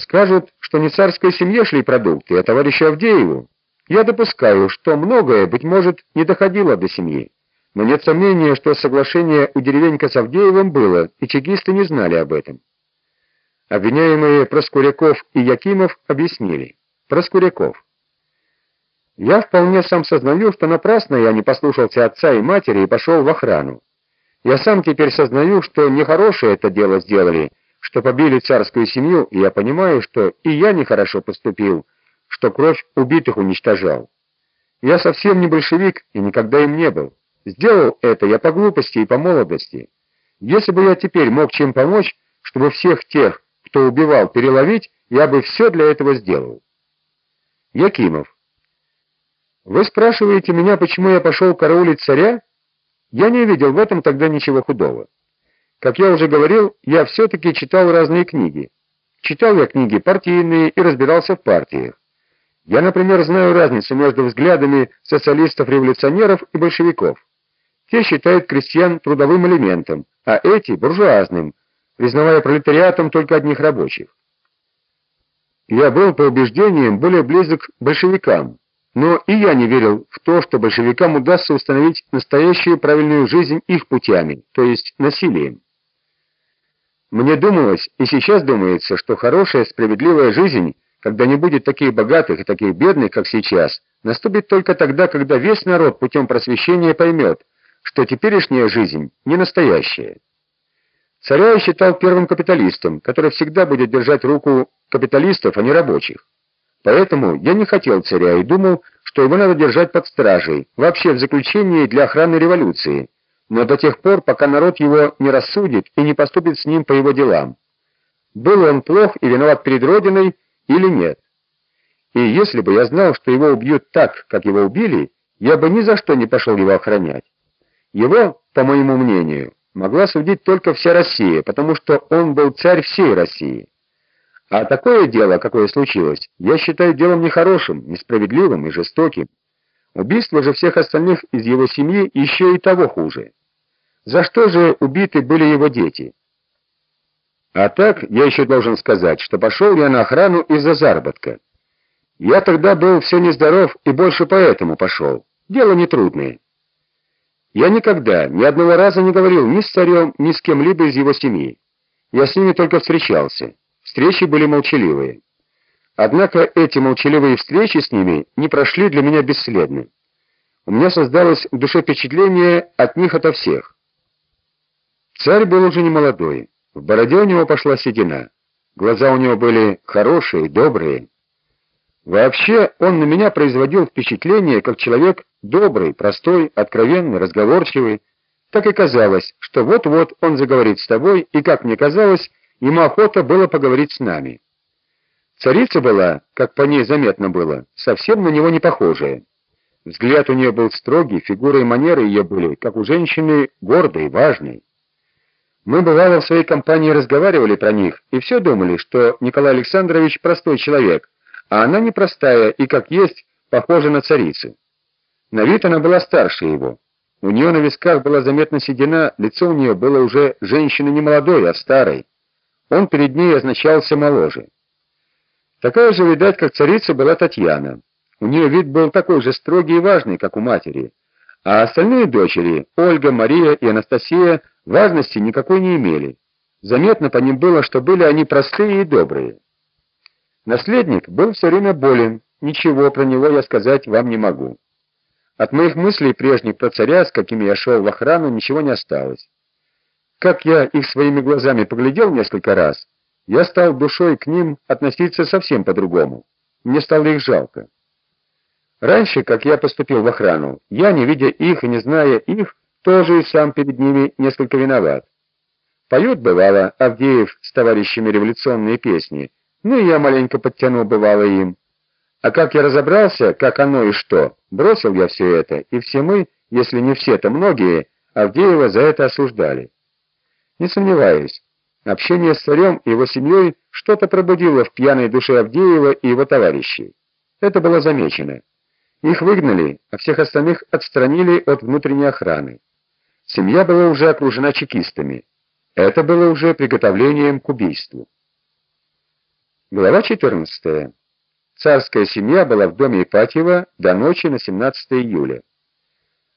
Скажут, что не царской семье шли продукты, а товарищу Авдееву. Я допускаю, что многое, быть может, не доходило до семьи. Но нет сомнения, что соглашение у деревенька с Авдеевым было, и чекисты не знали об этом. Обвиняемые Проскуряков и Якимов объяснили. Проскуряков. Я вполне сам сознаю, что напрасно я не послушался отца и матери и пошел в охрану. Я сам теперь сознаю, что нехорошее это дело сделали, что побили царскую семью, и я понимаю, что и я нехорошо поступил, что кровь убитых уничтожал. Я совсем не большевик и никогда им не был. Сделал это я по глупости и по молодости. Если бы я теперь мог чем помочь, чтобы всех тех, кто убивал, переловить, я бы все для этого сделал. Якимов. Вы спрашиваете меня, почему я пошел караулить царя? Я не видел в этом тогда ничего худого. Как я уже говорил, я все-таки читал разные книги. Читал я книги партийные и разбирался в партиях. Я, например, знаю разницу между взглядами социалистов-революционеров и большевиков. Те считают крестьян трудовым элементом, а эти — буржуазным, признавая пролетариатом только одних рабочих. Я был по убеждениям более близок к большевикам, но и я не верил в то, что большевикам удастся установить настоящую правильную жизнь их путями, то есть насилием. Мне думалось, и сейчас думается, что хорошая, справедливая жизнь, когда не будет таких богатых и таких бедных, как сейчас, наступит только тогда, когда весь народ путем просвещения поймет, что теперешняя жизнь не настоящая. Царя я считал первым капиталистом, который всегда будет держать руку капиталистов, а не рабочих. Поэтому я не хотел царя и думал, что его надо держать под стражей, вообще в заключении для охраны революции, но до тех пор, пока народ его не рассудит и не поступит с ним по его делам. Был он плох и виноват перед Родиной или нет. И если бы я знал, что его убьют так, как его убили, я бы ни за что не пошел его охранять. Его, по моему мнению, могла судить только вся Россия, потому что он был царь всей России. А такое дело, какое случилось, я считаю делом нехорошим, несправедливым и жестоким. Убийство же всех остальных из его семьи еще и того хуже. За что же убиты были его дети? А так, я еще должен сказать, что пошел я на охрану из-за заработка. Я тогда был все нездоров и больше поэтому пошел. Дело нетрудное. Я никогда, ни одного раза не говорил ни с царем, ни с кем-либо из его семьи. Я с ними только встречался. Встречи были молчаливые. Однако эти молчаливые встречи с ними не прошли для меня бесследно. У меня создалось в душе впечатление от них ото всех. Царь был уже не молодой. В бороде у него пошла седина. Глаза у него были хорошие, добрые. Вообще, он на меня производил впечатление, как человек добрый, простой, откровенный, разговорчивый. Так и казалось, что вот-вот он заговорит с тобой, и, как мне казалось, ему охота было поговорить с нами. Царица была, как по ней заметно было, совсем на него не похожая. Взгляд у нее был строгий, фигура и манеры ее были, как у женщины, гордой, важной. Мы, бывало, в своей компании разговаривали про них и все думали, что Николай Александрович простой человек, а она непростая и, как есть, похожа на царицу. На вид она была старше его. У нее на висках была заметна седина, лицо у нее было уже женщины не молодой, а старой. Он перед ней означался моложе. Такая же, видать, как царица, была Татьяна. У нее вид был такой же строгий и важный, как у матери. А остальные дочери, Ольга, Мария и Анастасия, важности никакой не имели. Заметно по ним было, что были они простые и добрые. Наследник был все время болен, ничего про него я сказать вам не могу. От моих мыслей прежних про царя, с какими я шел в охрану, ничего не осталось. Как я их своими глазами поглядел несколько раз, я стал душой к ним относиться совсем по-другому. Мне стало их жалко. Раньше, как я поступил в охрану, я, не видя их и не зная их, тоже и сам перед ними несколько виноват. Поют, бывало, Авдеев с товарищами революционные песни, ну и я маленько подтянул, бывало, им. А как я разобрался, как оно и что, бросил я все это, и все мы, если не все, то многие, Авдеева за это осуждали. Не сомневаюсь, общение с царем и его семьей что-то пробудило в пьяной душе Авдеева и его товарищей. Это было замечено. Их выгнали, а всех остальных отстранили от внутренней охраны. Семья была уже окружена чекистами. Это было уже приготовлением к убийству. Глава 14. Царская семья была в доме Ипатьева до ночи на 17 июля.